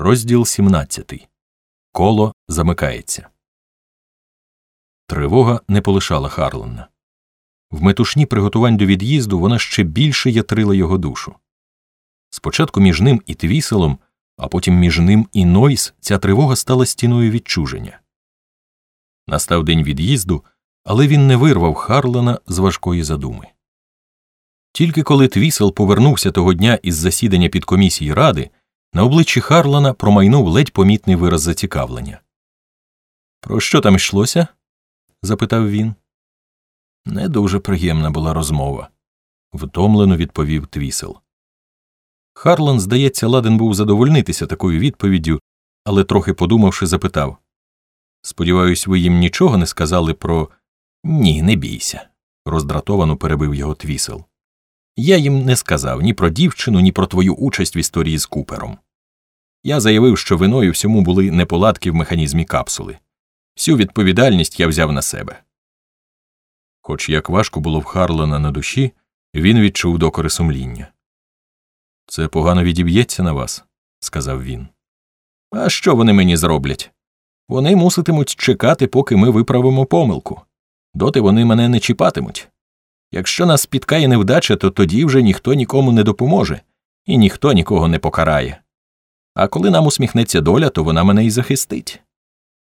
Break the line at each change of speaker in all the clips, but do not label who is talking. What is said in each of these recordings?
Розділ 17. Коло замикається. Тривога не полишала Харлана. В метушні приготувань до від'їзду вона ще більше ятрила його душу. Спочатку між ним і Твіселом, а потім між ним і Нойс ця тривога стала стіною відчуження. Настав день від'їзду, але він не вирвав Харлана з важкої задуми. Тільки коли Твісел повернувся того дня із засідання підкомісії ради, на обличчі Харлана промайнув ледь помітний вираз зацікавлення. Про що там йшлося? запитав він. Не дуже приємна була розмова, втомлено відповів Твісел. Харлан, здається, ладен був задовольнитися такою відповіддю, але, трохи подумавши, запитав Сподіваюсь, ви їм нічого не сказали про ні, не бійся, роздратовано перебив його Твісел. Я їм не сказав ні про дівчину, ні про твою участь в історії з Купером. Я заявив, що виною всьому були неполадки в механізмі капсули. Всю відповідальність я взяв на себе. Хоч як важко було в Харлана на душі, він відчув докори сумління. Це погано відіб'ється на вас, сказав він. А що вони мені зроблять? Вони муситимуть чекати, поки ми виправимо помилку. Доти вони мене не чіпатимуть. Якщо нас спіткає невдача, то тоді вже ніхто нікому не допоможе, і ніхто нікого не покарає. А коли нам усміхнеться доля, то вона мене й захистить.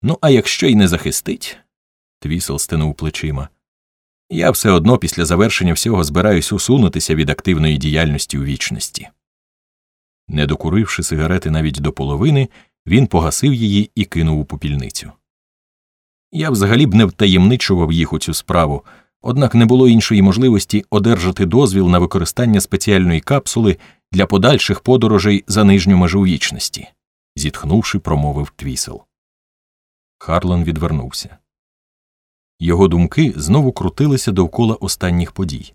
Ну, а якщо й не захистить, твісел стинув плечима. Я все одно після завершення всього збираюсь усунутися від активної діяльності у вічності. Не докуривши сигарети навіть до половини, він погасив її і кинув у попільницю. Я взагалі б не втаємничував їх у цю справу, однак не було іншої можливості одержати дозвіл на використання спеціальної капсули для подальших подорожей за нижню межу вічності, зітхнувши, промовив твісел. Харлан відвернувся. Його думки знову крутилися довкола останніх подій.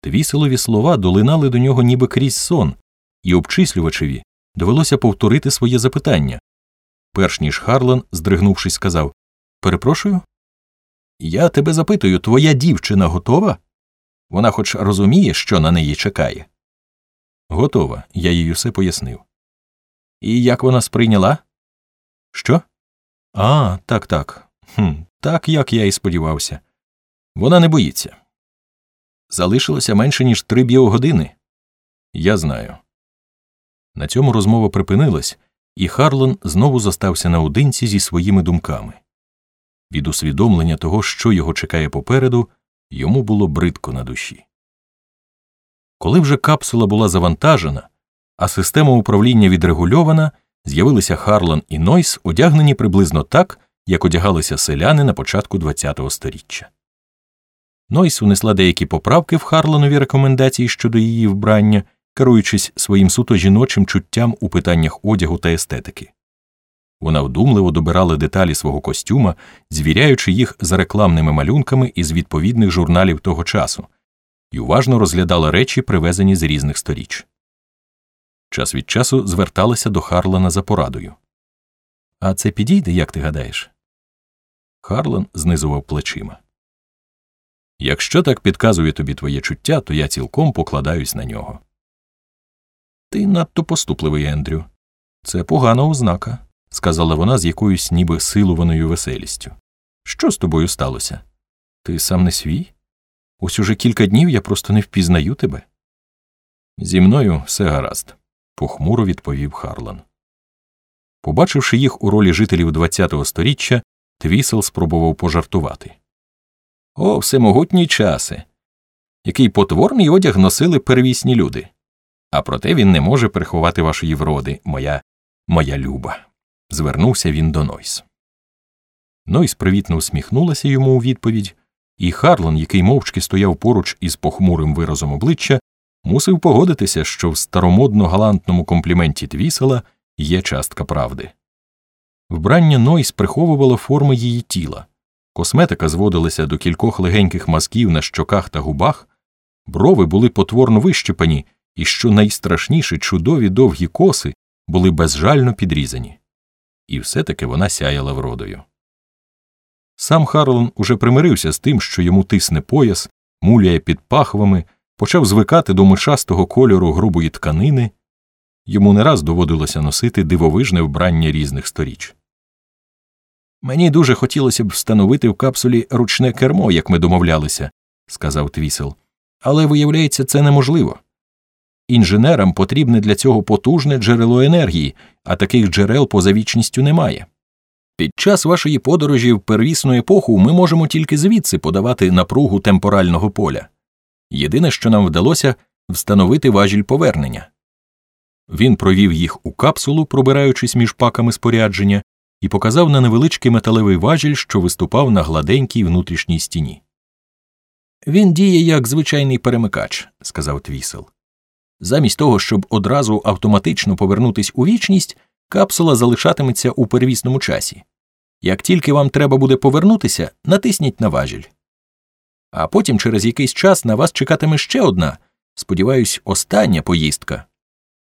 Твіселові слова долинали до нього ніби крізь сон, і обчислювачеві довелося повторити своє запитання. Перш ніж Харлан, здригнувшись, сказав Перепрошую? Я тебе запитую, твоя дівчина готова? Вона хоч розуміє, що на неї чекає. Готова, я їй усе пояснив. І як вона сприйняла? Що? А, так, так. Хм, Так, як я і сподівався. Вона не боїться. Залишилося менше, ніж три біогодини. Я знаю. На цьому розмова припинилась, і Харлан знову зостався наодинці зі своїми думками. Від усвідомлення того, що його чекає попереду, йому було бридко на душі. Коли вже капсула була завантажена, а система управління відрегульована, з'явилися Харлан і Нойс, одягнені приблизно так, як одягалися селяни на початку ХХ століття. Нойс унесла деякі поправки в Харланові рекомендації щодо її вбрання, керуючись своїм суто жіночим чуттям у питаннях одягу та естетики. Вона вдумливо добирала деталі свого костюма, звіряючи їх за рекламними малюнками із відповідних журналів того часу, і уважно розглядала речі, привезені з різних сторіч. Час від часу зверталася до Харлана за порадою. А це підійде, як ти гадаєш? Харлан знизував плечима. Якщо так підказує тобі твоє чуття, то я цілком покладаюсь на нього. Ти надто поступливий, Ендрю. Це погана ознака, сказала вона з якоюсь ніби силуваною веселістю. Що з тобою сталося? Ти сам не свій? Ось уже кілька днів я просто не впізнаю тебе. Зі мною все гаразд, похмуро відповів Харлан. Побачивши їх у ролі жителів ХХ століття, Твісел спробував пожартувати. О, всемогутні часи. Який потворний одяг носили первісні люди. А проте він не може приховати вашої вроди, моя моя люба. Звернувся він до Нойс. Нойс привітно усміхнулася йому у відповідь, і Харлан, який мовчки стояв поруч із похмурим виразом обличчя, мусив погодитися, що в старомодно галантному компліменті Твісела є частка правди. Вбрання Нойс приховувало форми її тіла, косметика зводилася до кількох легеньких мазків на щоках та губах, брови були потворно вищепані, і, що найстрашніше, чудові довгі коси були безжально підрізані. І все таки вона сяяла вродою. Сам Харлан уже примирився з тим, що йому тисне пояс, муляє під пахвами, почав звикати до мишастого кольору грубої тканини. Йому не раз доводилося носити дивовижне вбрання різних сторіч. Мені дуже хотілося б встановити в капсулі ручне кермо, як ми домовлялися, сказав Твісел. Але, виявляється, це неможливо. Інженерам потрібне для цього потужне джерело енергії, а таких джерел поза вічністю немає. Під час вашої подорожі в первісну епоху ми можемо тільки звідси подавати напругу темпорального поля. Єдине, що нам вдалося встановити важіль повернення. Він провів їх у капсулу, пробираючись між паками спорядження, і показав на невеличкий металевий важіль, що виступав на гладенькій внутрішній стіні. Він діє як звичайний перемикач, сказав Твісел. Замість того, щоб одразу автоматично повернутись у вічність, капсула залишатиметься у первісному часі. Як тільки вам треба буде повернутися, натисніть на важіль. А потім через якийсь час на вас чекатиме ще одна, сподіваюсь, остання поїздка,